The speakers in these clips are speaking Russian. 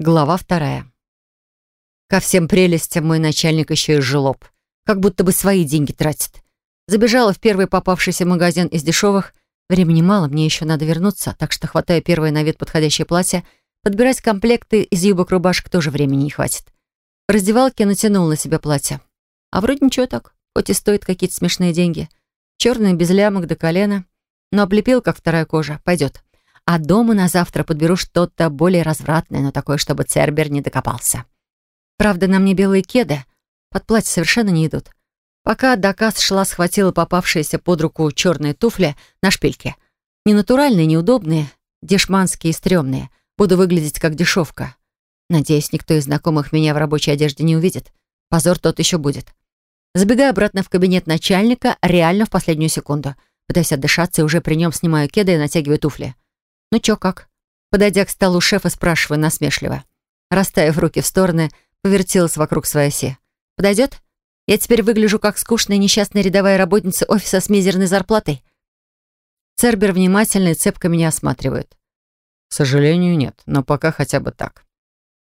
Глава вторая. Ко всем прелестям мой начальник еще и жлоб. Как будто бы свои деньги тратит. Забежала в первый попавшийся магазин из дешевых. Времени мало, мне еще надо вернуться, так что хватаю первое на вид подходящее платье. Подбирать комплекты из юбок-рубашек тоже времени не хватит. В раздевалке натянул на себя платье. А вроде ничего так, хоть и стоит какие-то смешные деньги. Черные, без лямок до колена. Но облепил, как вторая кожа. Пойдет. А дома на завтра подберу что-то более развратное, но такое, чтобы Цербер не докопался. Правда, на мне белые кеды. Под платье совершенно не идут. Пока до касс шла, схватила попавшиеся под руку черные туфли на шпильке. Ненатуральные, неудобные, дешманские и стрёмные. Буду выглядеть как дешевка. Надеюсь, никто из знакомых меня в рабочей одежде не увидит. Позор тот еще будет. Забегаю обратно в кабинет начальника, реально в последнюю секунду. Пытаюсь отдышаться и уже при нем снимаю кеды и натягиваю туфли. «Ну чё, как?» Подойдя к столу шефа, спрашиваю насмешливо. Расставив руки в стороны, повертелась вокруг своей оси. «Подойдет? Я теперь выгляжу как скучная несчастная рядовая работница офиса с мизерной зарплатой?» Цербер внимательно и цепко меня осматривает. «К сожалению, нет, но пока хотя бы так.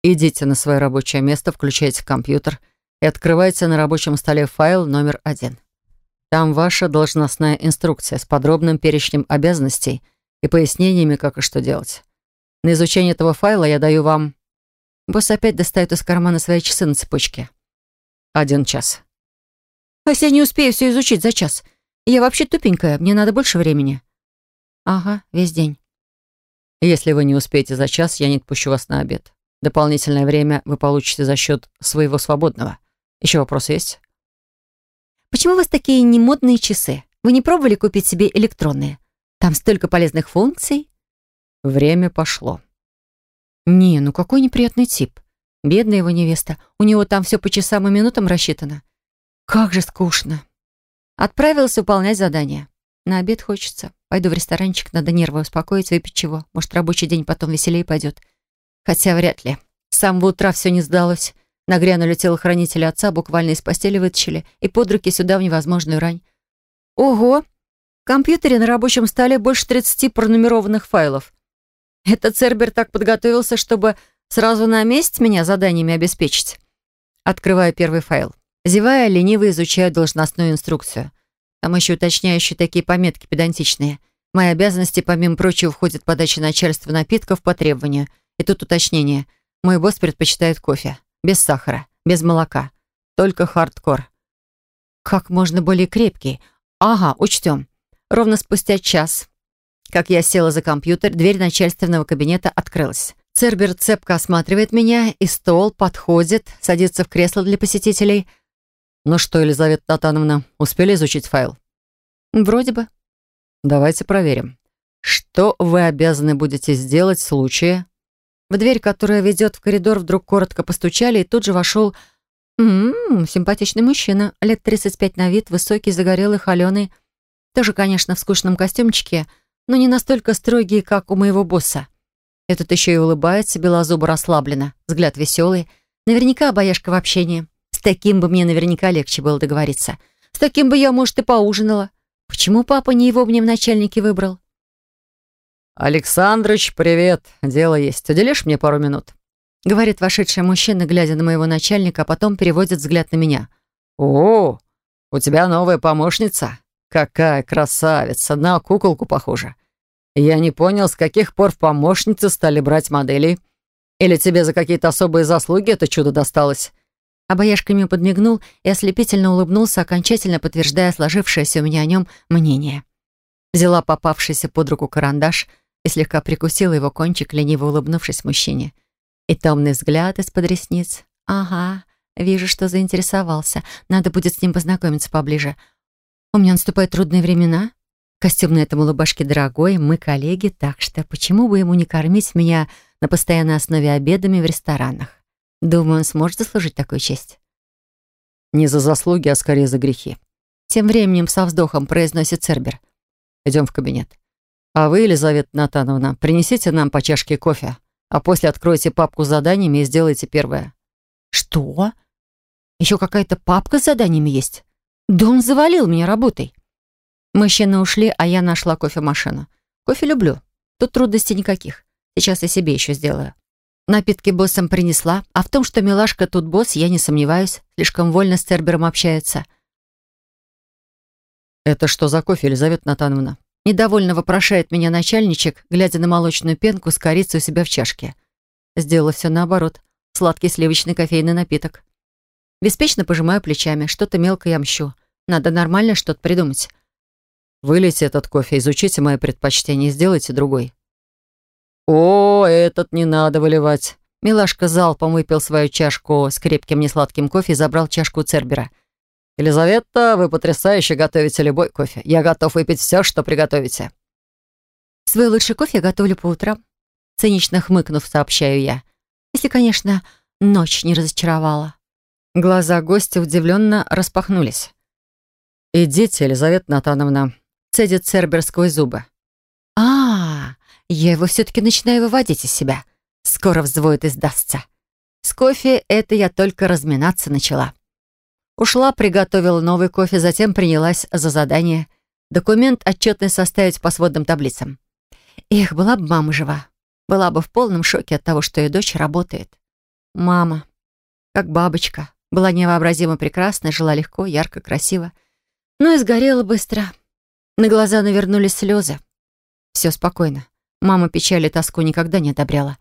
Идите на свое рабочее место, включайте компьютер и открывайте на рабочем столе файл номер один. Там ваша должностная инструкция с подробным перечнем обязанностей и пояснениями, как и что делать. На изучение этого файла я даю вам... Босс опять достает из кармана свои часы на цепочке. Один час. А если я не успею все изучить за час? Я вообще тупенькая, мне надо больше времени. Ага, весь день. Если вы не успеете за час, я не отпущу вас на обед. Дополнительное время вы получите за счет своего свободного. Еще вопросы есть? Почему у вас такие немодные часы? Вы не пробовали купить себе электронные? Там столько полезных функций. Время пошло. Не, ну какой неприятный тип. Бедная его невеста. У него там все по часам и минутам рассчитано. Как же скучно. Отправился выполнять задание. На обед хочется. Пойду в ресторанчик, надо нервы успокоить, выпить чего. Может, рабочий день потом веселее пойдет. Хотя вряд ли. С самого утра все не сдалось. Нагрянули телохранители отца, буквально из постели вытащили и под руки сюда в невозможную рань. Ого! Компьютере на рабочем столе больше 30 пронумерованных файлов. Это Цербер так подготовился, чтобы сразу на месте меня заданиями обеспечить. Открываю первый файл. Зевая, лениво изучаю должностную инструкцию. Там еще уточняющие такие пометки педантичные. мои обязанности, помимо прочего, входит подача начальства напитков по требованию. И тут уточнение. Мой босс предпочитает кофе. Без сахара, без молока. Только хардкор. Как можно более крепкий. Ага, учтем. Ровно спустя час, как я села за компьютер, дверь начальственного кабинета открылась. Цербер цепко осматривает меня, и стол подходит, садится в кресло для посетителей. «Ну что, Елизавета Натановна, успели изучить файл?» «Вроде бы». «Давайте проверим. Что вы обязаны будете сделать в случае...» В дверь, которая ведет в коридор, вдруг коротко постучали, и тут же вошел... Ммм, симпатичный мужчина, лет 35 на вид, высокий, загорелый, холеный. Тоже, конечно, в скучном костюмчике, но не настолько строгий, как у моего босса. Этот еще и улыбается, белозубо расслабленно, взгляд веселый. Наверняка обаяшка в общении. С таким бы мне наверняка легче было договориться. С таким бы я, может, и поужинала. Почему папа не его мне в начальнике выбрал? «Александрыч, привет. Дело есть. Уделишь мне пару минут?» Говорит вошедший мужчина, глядя на моего начальника, а потом переводит взгляд на меня. «О, у тебя новая помощница?» Какая красавица, на куколку похожа. Я не понял, с каких пор в помощницы стали брать моделей. Или тебе за какие-то особые заслуги это чудо досталось?» Обаяшками подмигнул и ослепительно улыбнулся, окончательно подтверждая сложившееся у меня о нем мнение. Взяла попавшийся под руку карандаш и слегка прикусила его кончик, лениво улыбнувшись мужчине. И томный взгляд из-под ресниц. «Ага, вижу, что заинтересовался. Надо будет с ним познакомиться поближе. У меня наступают трудные времена. Костюм на этом улыбашке дорогой, мы коллеги, так что почему бы ему не кормить меня на постоянной основе обедами в ресторанах? Думаю, он сможет заслужить такую честь. Не за заслуги, а скорее за грехи. Тем временем со вздохом произносит Цербер. Идем в кабинет. А вы, Елизавета Натановна, принесите нам по чашке кофе, а после откройте папку с заданиями и сделайте первое. Что? Еще какая-то папка с заданиями есть? Да он завалил меня работой. Мужчины ушли, а я нашла кофемашину. Кофе люблю. Тут трудностей никаких. Сейчас я себе еще сделаю. Напитки боссом принесла, а в том, что милашка тут босс, я не сомневаюсь. Слишком вольно с Цербером общается. «Это что за кофе, Елизавета Натановна?» Недовольно вопрошает меня начальничек, глядя на молочную пенку с корицей у себя в чашке. Сделала все наоборот. Сладкий сливочный кофейный напиток. Беспечно пожимаю плечами, что-то мелкое я мщу. Надо нормально что-то придумать. Вылейте этот кофе, изучите мои предпочтения и сделайте другой. О, этот не надо выливать. Милашка залпом выпил свою чашку с крепким несладким кофе и забрал чашку Цербера. «Елизавета, вы потрясающе готовите любой кофе. Я готов выпить все, что приготовите». «Свой лучший кофе я готовлю по утрам», — цинично хмыкнув, сообщаю я. «Если, конечно, ночь не разочаровала». Глаза гостя удивленно распахнулись. «Идите, Елизавета Натановна», — цедит Цербер сквозь зубы. а, -а, -а я его все-таки начинаю выводить из себя. Скоро взвоет и сдастся. С кофе это я только разминаться начала. Ушла, приготовила новый кофе, затем принялась за задание. Документ отчетный составить по сводным таблицам. Эх, была бы мама жива. Была бы в полном шоке от того, что ее дочь работает. Мама, как бабочка, была невообразимо прекрасна, жила легко, ярко, красиво. Но и сгорела быстро. На глаза навернулись слезы. Все спокойно. Мама печали и тоску никогда не одобряла.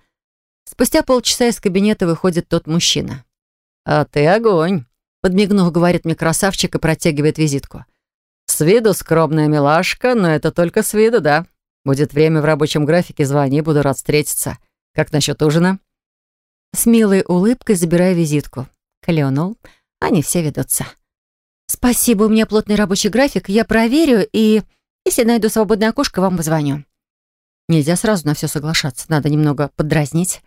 Спустя полчаса из кабинета выходит тот мужчина. «А ты огонь!» Подмигнув, говорит мне красавчик и протягивает визитку. «С виду скромная милашка, но это только с виду, да? Будет время в рабочем графике, звони, буду рад встретиться. Как насчет ужина?» С милой улыбкой забираю визитку. Клюнул. Они все ведутся. «Спасибо, у меня плотный рабочий график. Я проверю и, если найду свободное окошко, вам позвоню». Нельзя сразу на все соглашаться. Надо немного подразнить.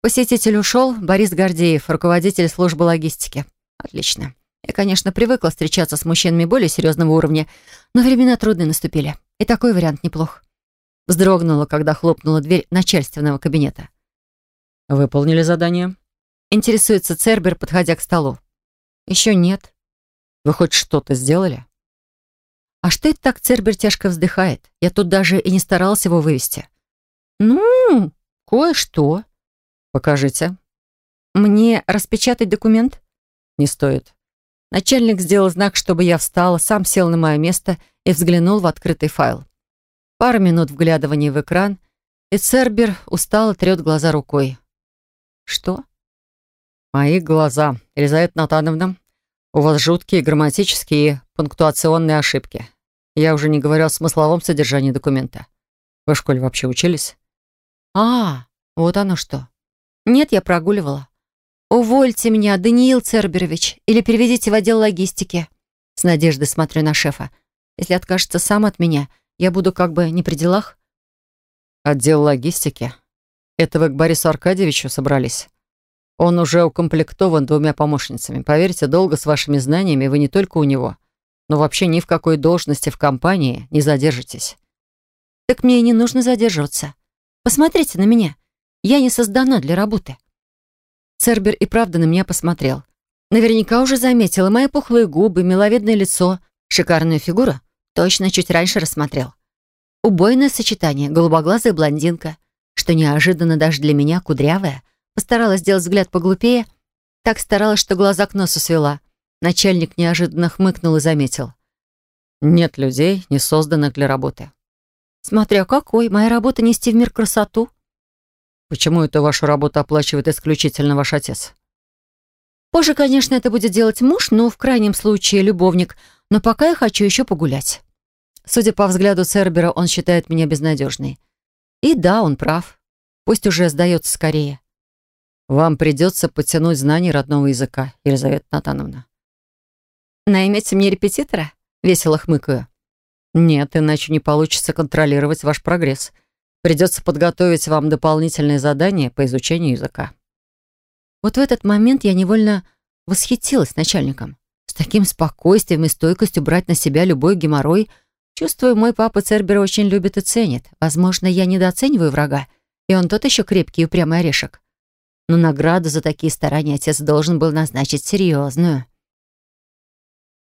Посетитель ушел. Борис Гордеев, руководитель службы логистики. Отлично. Я, конечно, привыкла встречаться с мужчинами более серьезного уровня, но времена трудные наступили. И такой вариант неплох. Вздрогнула, когда хлопнула дверь начальственного кабинета. «Выполнили задание?» Интересуется Цербер, подходя к столу. «Еще нет». «Вы хоть что-то сделали?» «А что это так Цербер тяжко вздыхает? Я тут даже и не старалась его вывести». «Ну, кое-что». «Покажите». «Мне распечатать документ?» не стоит». Начальник сделал знак, чтобы я встала, сам сел на мое место и взглянул в открытый файл. Пару минут вглядывания в экран, и Цербер устало трет глаза рукой. «Что?» «Мои глаза, Елизавета Натановна. У вас жуткие грамматические и пунктуационные ошибки. Я уже не говорю о смысловом содержании документа. Вы в школе вообще учились?» «А, вот оно что. Нет, я прогуливала. «Увольте меня, Даниил Церберович, или переведите в отдел логистики». С надеждой смотрю на шефа. Если откажется сам от меня, я буду как бы не при делах. «Отдел логистики? Это вы к Борису Аркадьевичу собрались? Он уже укомплектован двумя помощницами. Поверьте, долго с вашими знаниями вы не только у него, но вообще ни в какой должности в компании не задержитесь». «Так мне и не нужно задерживаться. Посмотрите на меня. Я не создана для работы». Цербер и правда на меня посмотрел. Наверняка уже заметила мои пухлые губы, миловидное лицо, шикарную фигуру. Точно чуть раньше рассмотрел. Убойное сочетание, голубоглазая блондинка, что неожиданно даже для меня кудрявая. Постаралась сделать взгляд поглупее. Так старалась, что глаза к носу свела. Начальник неожиданно хмыкнул и заметил. «Нет людей, не созданных для работы». «Смотря какой, моя работа нести в мир красоту». Почему это вашу работу оплачивает исключительно ваш отец? Позже, конечно, это будет делать муж, но в крайнем случае любовник. Но пока я хочу еще погулять. Судя по взгляду Цербера, он считает меня безнадежной. И да, он прав. Пусть уже сдается скорее. Вам придется подтянуть знания родного языка, Елизавета Натановна. Наймете мне репетитора? Весело хмыкаю. Нет, иначе не получится контролировать ваш прогресс. Придется подготовить вам дополнительные задания по изучению языка». Вот в этот момент я невольно восхитилась начальником. С таким спокойствием и стойкостью брать на себя любой геморрой. Чувствую, мой папа Цербера очень любит и ценит. Возможно, я недооцениваю врага, и он тот еще крепкий и упрямый орешек. Но награду за такие старания отец должен был назначить серьезную.